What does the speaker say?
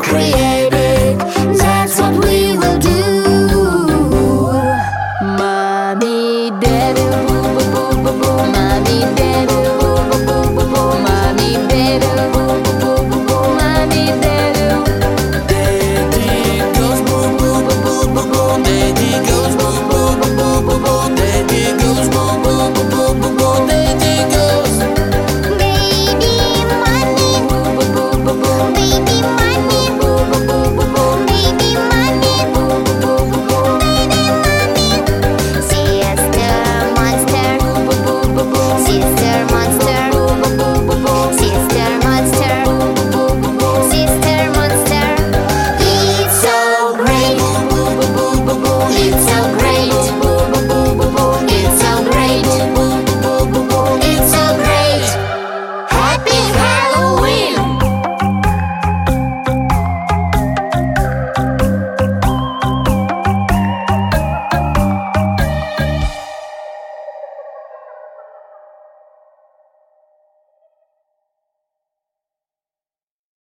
create.